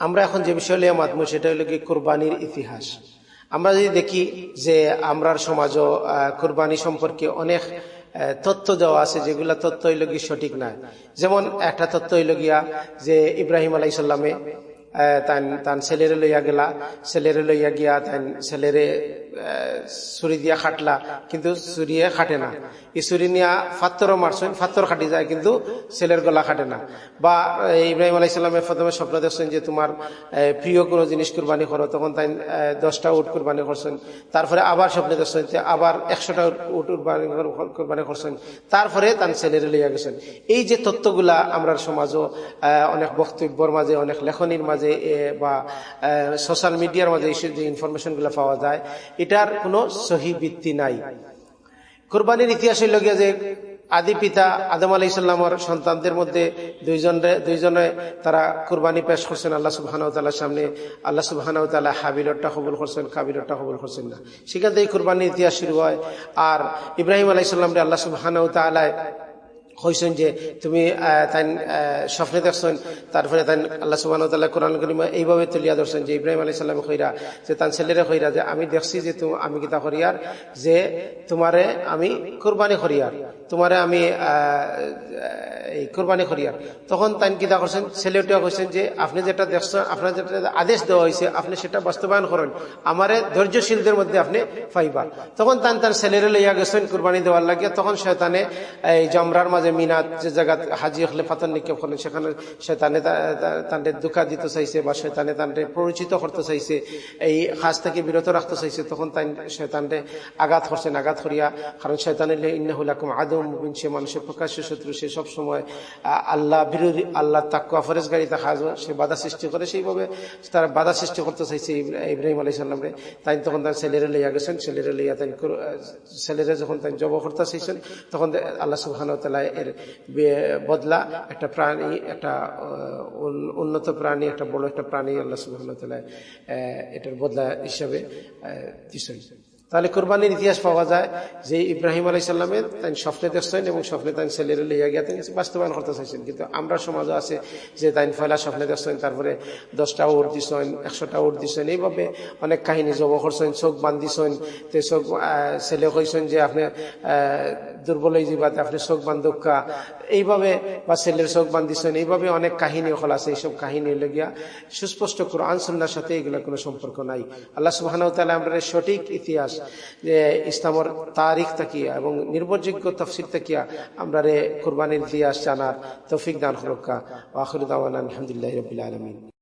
আমরা এখন যে বিষয় লিয়ে মাতমু সেটা হলো কি কোরবানির ইতিহাস। আমরা যদি দেখি যে আমরার সমাজও কোরবানি সম্পর্কে অনেক তথ্য দেওয়া আছে, যেগুলা তথ্য হইল গিয়ে সঠিক না। যেমন একটা তথ্য হইল গিয়া যে ইব্রাহিম আলাই সাল্লামে তান তান ছেলেরে লইয়া গেলা। ছেলেরে লইয়া গিয়া তান ছেলেরে ছুরি দিয়া খাটলা, কিন্তু চুরিয়ে খাটে না। এই চুরি নিয়ে ফাত্তরও মারছেন, ফাত্তর খাটি যায়, কিন্তু ছেলের গলা খাটে না। বা ইব্রাহিম আলাইসাল্লামের প্রথমে স্বপ্ন দেখছেন যে তোমার প্রিয় কোনো জিনিস কুরবানি করো, তখন তাই দশটা উট কুরবানি করছেন। তারপরে আবার স্বপ্নে দেখছেন যে আবার একশোটা উট কুরবানি করছেন। তারপরে তার ছেলেরে লইয়া গেছেন। এই যে তত্ত্বগুলা আমরা সমাজও অনেক বক্তব্যর মাঝে, অনেক লেখনির মাঝে বা সোশ্যাল মিডিয়ার মাঝে যে ইনফরমেশনগুলো পাওয়া যায় এটার কোনো সহি ভিত্তি নাই। কোরবানির ইতিহাস হইল যে আদি পিতা আদম আলাই ইসলামর সন্তানদের মধ্যে দুইজনে দুইজনে তারা কুরবানি পেশ করছেন, আল্লাহ সুবাহানার সামনে। আল্লাহ সুবাহানাউতালা হাবিলরটা কবুল করছেন কাবিলরটা কবুল করছেন না। সেখান থেকে কুরবানির ইতিহাস শুরু হয়। আর ইব্রাহিম আলাইসাল্লামরে আল্লাহ সুবাহানাউতালায় হয়েছেন যে তুমি তাই স্বপ্নে দেখছেন, তারপরে তাই আল্লাহ সুবাহ কোরআন করিমা এইভাবে তুলিয়া ধরছেন যে ইব্রাহিম আলী সাল্লাম খৈরা, যে তার ছেলেরে খৈরা, যে আমি দেখছি যে আমি কিতা খরিয়ার যে তোমারে আমি কোরবানি করিয়ার তোমারে আমি এই কোরবানি করিয়ার তখন তাই কিতা করছেন ছেলেটা কইছেন যে, আপনি যেটা দেখছেন আপনার যেটা আদেশ দেওয়া হয়েছে আপনি সেটা বাস্তবায়ন করেন। আমারে ধৈর্যশীলদের মধ্যে আপনি পাইবা। তখন তান তার ছেলেরে লইয়া গেছেন কোরবানি দেওয়ার লাগিয়া। তখন শয়তানে, এই জমরার মাঝে মিনাত যে জায়গা হাজি হলে ফাতন নিক্ষেপ করলেন, সেখানে শয়তানে তান্ডে দুঃখা দিতে চাইছে বা শয়তানে তান্ডে পরিচিত করতে চাইছে, এই কাজ থেকে বিরত রাখতে চাইছে। তখন তাই শয়তানরে আঘাত করছেন, আঘাত করিয়া, কারণ শয়তানের ইন্নাহুলাকুম সে মানুষের প্রকাশ্য শত্রু, সে সবসময় আল্লাহ বিরোধী, আল্লাহ তাকুয়া ফরেজ গাড়িতে খাজ সে বাধা সৃষ্টি করে সেইভাবে তারা বাধা সৃষ্টি করতে চাইছে ইব্রাহিম আলাই সাল্লামরে তাই তখন তার ছেলেরে লইয়া গেছেন। ছেলেরে লইয়া তাই ছেলেরে যখন তাই জব করতে চাইছেন, তখন আল্লাহ সুবাহান এর বদলা একটা প্রাণী, একটা উন্নত প্রাণী, একটা বড় একটা প্রাণী আল্লাহ সুবাহান এটার বদলা হিসাবে দিচ্ছেন তাহলে কোরবানির ইতিহাস পাওয়া যায় যে ইব্রাহিম আলাই সাল্লামের তাই স্বপ্নে দেখছেন এবং স্বপ্নে তাই ছেলের লইয়া গিয়া তিনি বাস্তবায়ন করতে চাইছেন। কিন্তু আমরা সমাজও আছে যে তাই ফয়লা স্বপ্নে দেখছেন তারপরে দশটা ওর দিছেন, একশোটা ওর দিছেন, এইভাবে অনেক কাহিনী জব করছেন, চোখ বান্ধিছেন, তে চোখ ছেলে কইছেন যে আপনি দুর্বল হয়ে যাবাতে আপনি চোখ বান্ধকা এইভাবে বা ছেলের চোখ বান্ধিছেন, এইভাবে অনেক কাহিনী হল আছে, এইসব কাহিনী লেগিয়া সুস্পষ্ট কোরআন সন্ন্যার সাথে এগুলো কোনো সম্পর্ক নাই। আল্লাহ সুবাহ আমরা সঠিক ইতিহাস যে ইসলামর তারিখ তাকিয়া এবং নির্ভরযোগ্য তফসিল তাকিয়া আমরা রে কোরবানির ইতিহাস জানার তৌফিক দান হরক্কা আখরুদ্দাওয়ান আলহামদুলিল্লাহ রবিল আলমিন।